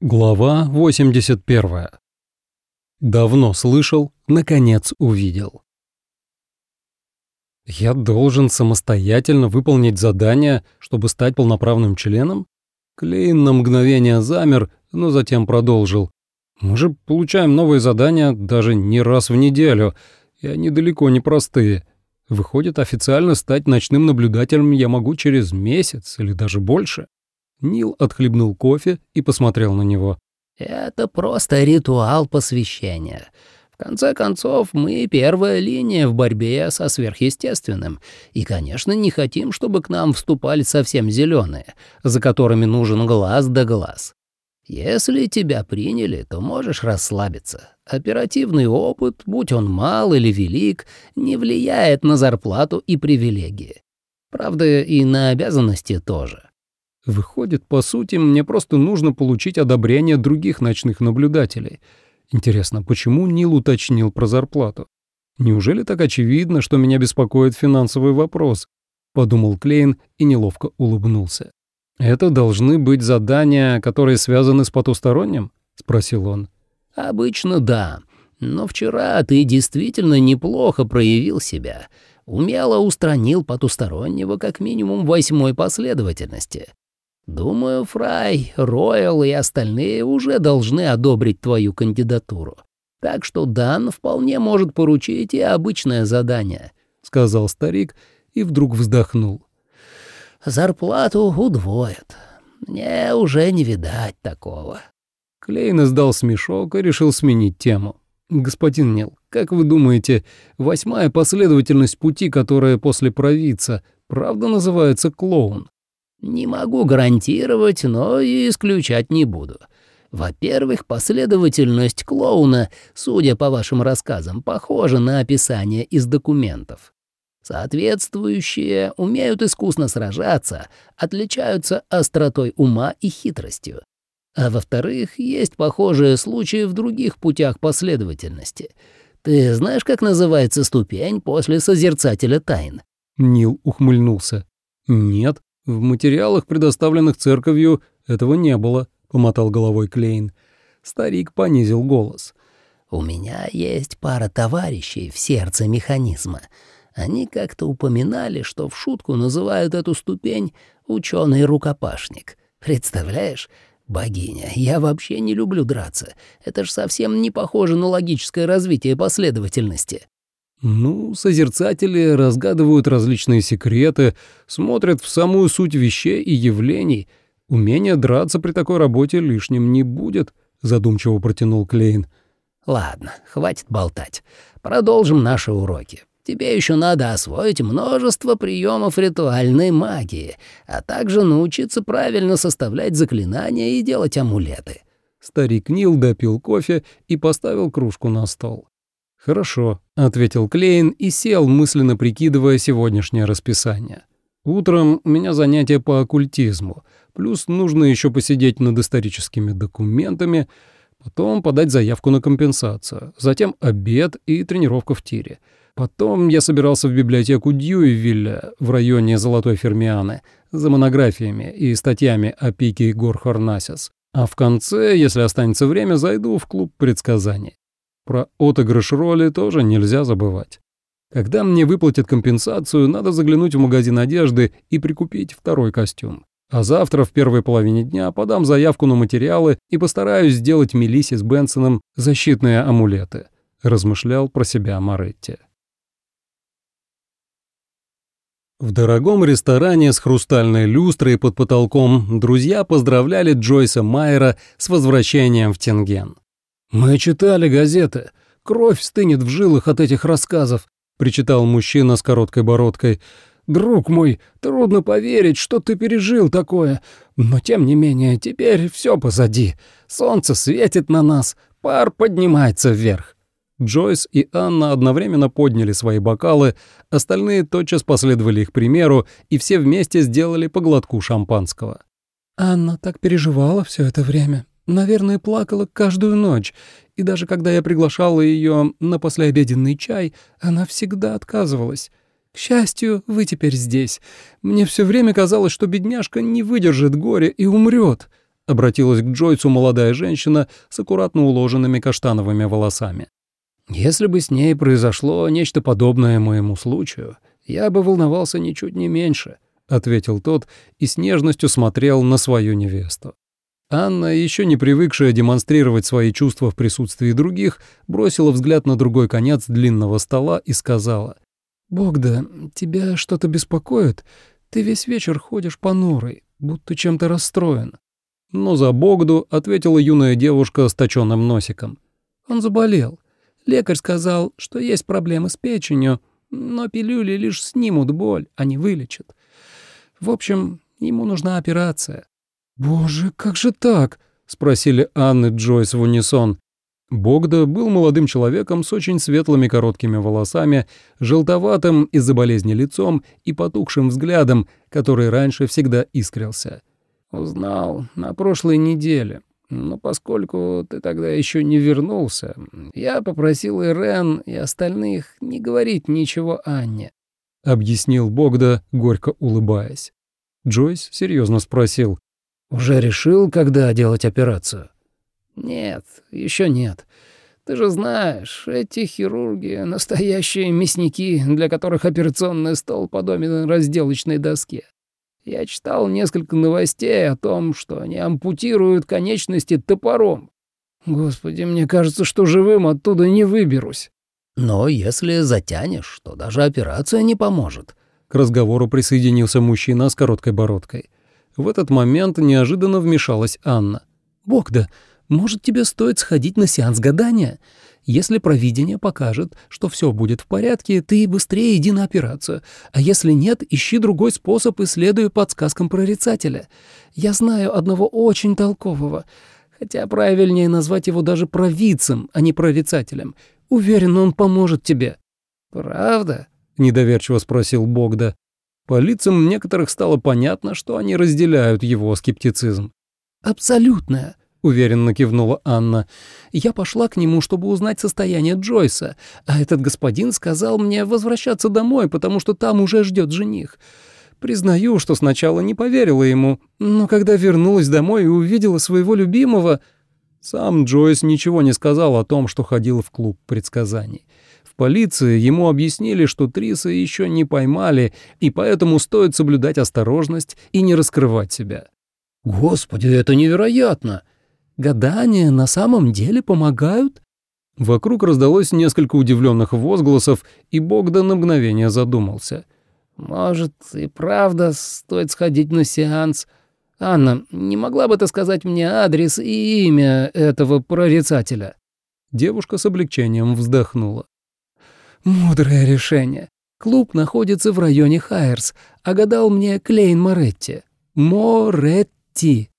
Глава 81. Давно слышал, наконец увидел. Я должен самостоятельно выполнить задание, чтобы стать полноправным членом? Клейн на мгновение замер, но затем продолжил. Мы же получаем новые задания даже не раз в неделю, и они далеко не простые. Выходит, официально стать ночным наблюдателем я могу через месяц или даже больше. Нил отхлебнул кофе и посмотрел на него. «Это просто ритуал посвящения. В конце концов, мы первая линия в борьбе со сверхъестественным, и, конечно, не хотим, чтобы к нам вступали совсем зеленые, за которыми нужен глаз да глаз. Если тебя приняли, то можешь расслабиться. Оперативный опыт, будь он мал или велик, не влияет на зарплату и привилегии. Правда, и на обязанности тоже. Выходит, по сути, мне просто нужно получить одобрение других ночных наблюдателей. Интересно, почему Нил уточнил про зарплату? Неужели так очевидно, что меня беспокоит финансовый вопрос? Подумал Клейн и неловко улыбнулся. Это должны быть задания, которые связаны с потусторонним? Спросил он. Обычно да. Но вчера ты действительно неплохо проявил себя. Умело устранил потустороннего как минимум восьмой последовательности. Думаю, Фрай, Роyal и остальные уже должны одобрить твою кандидатуру. Так что Дан вполне может поручить и обычное задание», — сказал старик и вдруг вздохнул. «Зарплату удвоят. Мне уже не видать такого». Клейн издал смешок и решил сменить тему. «Господин Нил, как вы думаете, восьмая последовательность пути, которая после провидца, правда называется клоун?» Не могу гарантировать, но и исключать не буду. Во-первых, последовательность клоуна, судя по вашим рассказам, похожа на описание из документов. Соответствующие умеют искусно сражаться, отличаются остротой ума и хитростью. А во-вторых, есть похожие случаи в других путях последовательности. Ты знаешь, как называется ступень после созерцателя тайн? Нил ухмыльнулся. Нет. «В материалах, предоставленных церковью, этого не было», — помотал головой Клейн. Старик понизил голос. «У меня есть пара товарищей в сердце механизма. Они как-то упоминали, что в шутку называют эту ступень ученый рукопашник. Представляешь, богиня, я вообще не люблю драться. Это ж совсем не похоже на логическое развитие последовательности». Ну, созерцатели разгадывают различные секреты, смотрят в самую суть вещей и явлений. Умение драться при такой работе лишним не будет, задумчиво протянул Клейн. Ладно, хватит болтать. Продолжим наши уроки. Тебе еще надо освоить множество приемов ритуальной магии, а также научиться правильно составлять заклинания и делать амулеты. Старик Нил допил кофе и поставил кружку на стол. «Хорошо», — ответил Клейн и сел, мысленно прикидывая сегодняшнее расписание. «Утром у меня занятие по оккультизму, плюс нужно еще посидеть над историческими документами, потом подать заявку на компенсацию, затем обед и тренировка в тире. Потом я собирался в библиотеку Дьюивилля в районе Золотой Фермианы за монографиями и статьями о пике гор Хорнасис. А в конце, если останется время, зайду в клуб предсказаний. Про отыгрыш роли тоже нельзя забывать. Когда мне выплатят компенсацию, надо заглянуть в магазин одежды и прикупить второй костюм. А завтра в первой половине дня подам заявку на материалы и постараюсь сделать Мелиссе с Бенсоном защитные амулеты», — размышлял про себя Моретти. В дорогом ресторане с хрустальной люстрой под потолком друзья поздравляли Джойса Майера с возвращением в Тенген. «Мы читали газеты. Кровь стынет в жилах от этих рассказов», — причитал мужчина с короткой бородкой. «Друг мой, трудно поверить, что ты пережил такое. Но, тем не менее, теперь все позади. Солнце светит на нас, пар поднимается вверх». Джойс и Анна одновременно подняли свои бокалы, остальные тотчас последовали их примеру, и все вместе сделали по глотку шампанского. «Анна так переживала все это время», Наверное, плакала каждую ночь, и даже когда я приглашала ее на послеобеденный чай, она всегда отказывалась. К счастью, вы теперь здесь. Мне все время казалось, что бедняжка не выдержит горя и умрет. обратилась к Джойсу молодая женщина с аккуратно уложенными каштановыми волосами. «Если бы с ней произошло нечто подобное моему случаю, я бы волновался ничуть не меньше», — ответил тот и с нежностью смотрел на свою невесту. Анна, еще не привыкшая демонстрировать свои чувства в присутствии других, бросила взгляд на другой конец длинного стола и сказала. «Богда, тебя что-то беспокоит? Ты весь вечер ходишь понурой, будто чем-то расстроен». Но за Богду ответила юная девушка с точенным носиком. «Он заболел. Лекарь сказал, что есть проблемы с печенью, но пилюли лишь снимут боль, а не вылечат. В общем, ему нужна операция». «Боже, как же так?» — спросили Анны Джойс в унисон. Богда был молодым человеком с очень светлыми короткими волосами, желтоватым из-за болезни лицом и потухшим взглядом, который раньше всегда искрился. «Узнал на прошлой неделе. Но поскольку ты тогда еще не вернулся, я попросил Ирен и остальных не говорить ничего Анне», — объяснил Богда, горько улыбаясь. Джойс серьезно спросил. «Уже решил, когда делать операцию?» «Нет, еще нет. Ты же знаешь, эти хирурги — настоящие мясники, для которых операционный стол подобен разделочной доске. Я читал несколько новостей о том, что они ампутируют конечности топором. Господи, мне кажется, что живым оттуда не выберусь. Но если затянешь, то даже операция не поможет. К разговору присоединился мужчина с короткой бородкой. В этот момент неожиданно вмешалась Анна. «Богда, может, тебе стоит сходить на сеанс гадания? Если провидение покажет, что все будет в порядке, ты быстрее иди на операцию. А если нет, ищи другой способ, исследуя подсказкам прорицателя. Я знаю одного очень толкового, хотя правильнее назвать его даже провидцем, а не прорицателем. Уверен, он поможет тебе». «Правда?» — недоверчиво спросил Богда. По лицам некоторых стало понятно, что они разделяют его скептицизм. «Абсолютно», — уверенно кивнула Анна. «Я пошла к нему, чтобы узнать состояние Джойса, а этот господин сказал мне возвращаться домой, потому что там уже ждет жених. Признаю, что сначала не поверила ему, но когда вернулась домой и увидела своего любимого...» Сам Джойс ничего не сказал о том, что ходил в клуб предсказаний полиции ему объяснили, что Триса еще не поймали, и поэтому стоит соблюдать осторожность и не раскрывать себя. «Господи, это невероятно! Гадания на самом деле помогают?» Вокруг раздалось несколько удивленных возгласов, и Богдан на мгновение задумался. «Может, и правда стоит сходить на сеанс? Анна, не могла бы ты сказать мне адрес и имя этого прорицателя?» Девушка с облегчением вздохнула. Мудрое решение. Клуб находится в районе Хайерс, а гадал мне Клейн Моретти. Моретти.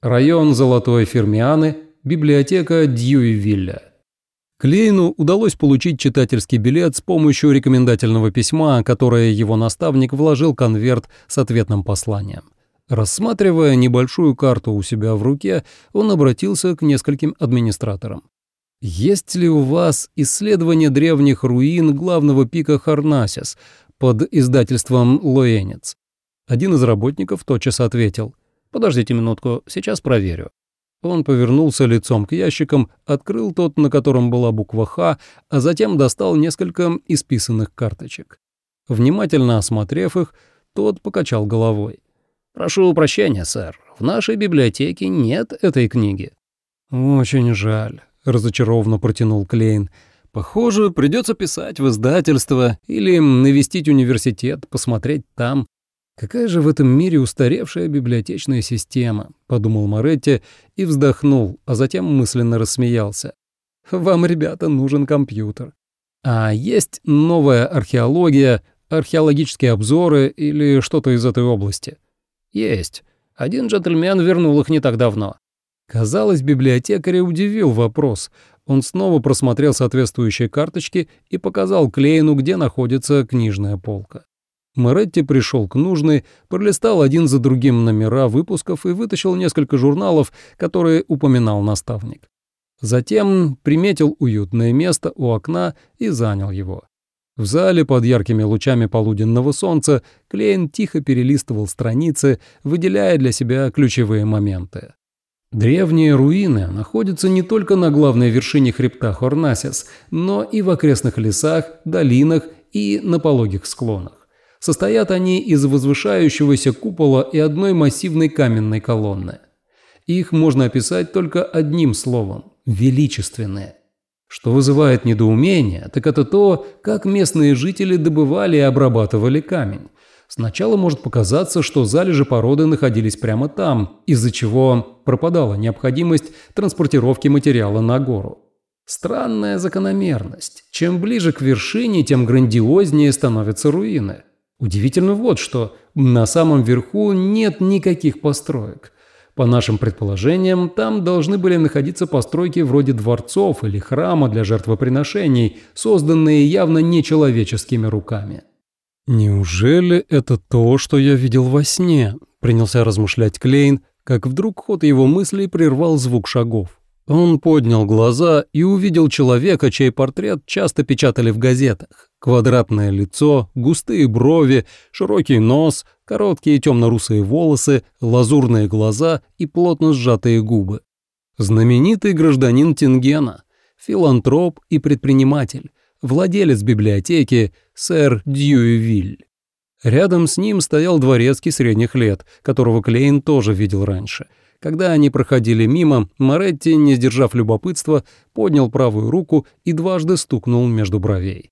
Район Золотой Фермианы, библиотека Дьюивилля. Клейну удалось получить читательский билет с помощью рекомендательного письма, которое его наставник вложил конверт с ответным посланием. Рассматривая небольшую карту у себя в руке, он обратился к нескольким администраторам. Есть ли у вас исследование древних руин главного пика Харнасис под издательством Лоэнец? Один из работников тотчас ответил. «Подождите минутку, сейчас проверю». Он повернулся лицом к ящикам, открыл тот, на котором была буква «Х», а затем достал несколько исписанных карточек. Внимательно осмотрев их, тот покачал головой. «Прошу прощения, сэр, в нашей библиотеке нет этой книги». «Очень жаль». — разочарованно протянул Клейн. «Похоже, придется писать в издательство или навестить университет, посмотреть там. Какая же в этом мире устаревшая библиотечная система?» — подумал Моретти и вздохнул, а затем мысленно рассмеялся. «Вам, ребята, нужен компьютер. А есть новая археология, археологические обзоры или что-то из этой области?» «Есть. Один джентльмен вернул их не так давно». Казалось, библиотекаря удивил вопрос. Он снова просмотрел соответствующие карточки и показал Клейну, где находится книжная полка. Моретти пришел к нужной, пролистал один за другим номера выпусков и вытащил несколько журналов, которые упоминал наставник. Затем приметил уютное место у окна и занял его. В зале под яркими лучами полуденного солнца Клейн тихо перелистывал страницы, выделяя для себя ключевые моменты. Древние руины находятся не только на главной вершине хребта Хорнасис, но и в окрестных лесах, долинах и на пологих склонах. Состоят они из возвышающегося купола и одной массивной каменной колонны. Их можно описать только одним словом – величественные. Что вызывает недоумение, так это то, как местные жители добывали и обрабатывали камень. Сначала может показаться, что залежи породы находились прямо там, из-за чего пропадала необходимость транспортировки материала на гору. Странная закономерность. Чем ближе к вершине, тем грандиознее становятся руины. Удивительно вот что, на самом верху нет никаких построек. По нашим предположениям, там должны были находиться постройки вроде дворцов или храма для жертвоприношений, созданные явно нечеловеческими руками. «Неужели это то, что я видел во сне?» – принялся размышлять Клейн, как вдруг ход его мыслей прервал звук шагов. Он поднял глаза и увидел человека, чей портрет часто печатали в газетах. Квадратное лицо, густые брови, широкий нос, короткие темно-русые волосы, лазурные глаза и плотно сжатые губы. Знаменитый гражданин Тингена, филантроп и предприниматель, владелец библиотеки сэр Дьюевиль. Рядом с ним стоял дворецкий средних лет, которого Клейн тоже видел раньше. Когда они проходили мимо, Моретти, не сдержав любопытства, поднял правую руку и дважды стукнул между бровей.